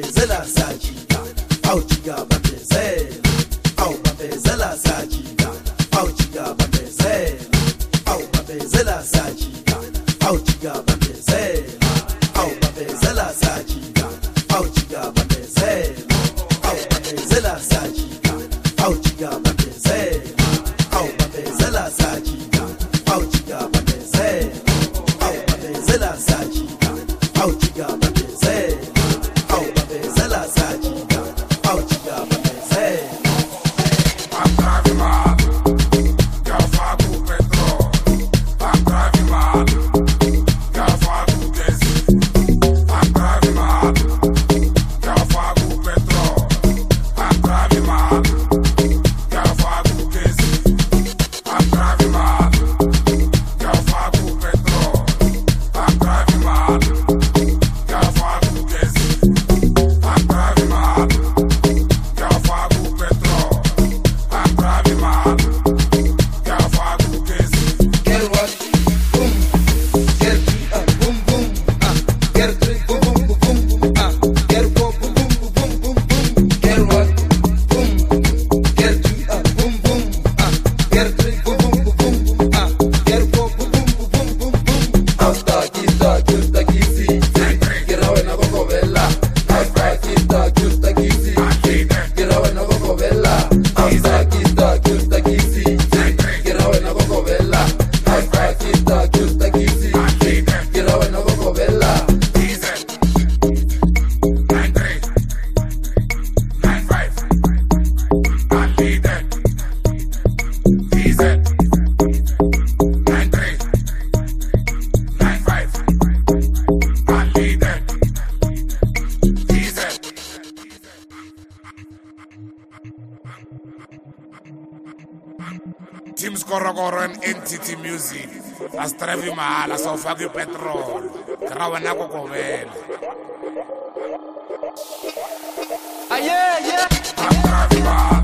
batezela sajiga aujiga batezela au batezela sajiga aujiga batezela au batezela sajiga aujiga batezela Foreign Entity Music. Asitravi mahala petrol. ipetroli ra wena kokovela ayeyeatravi ah, mahala.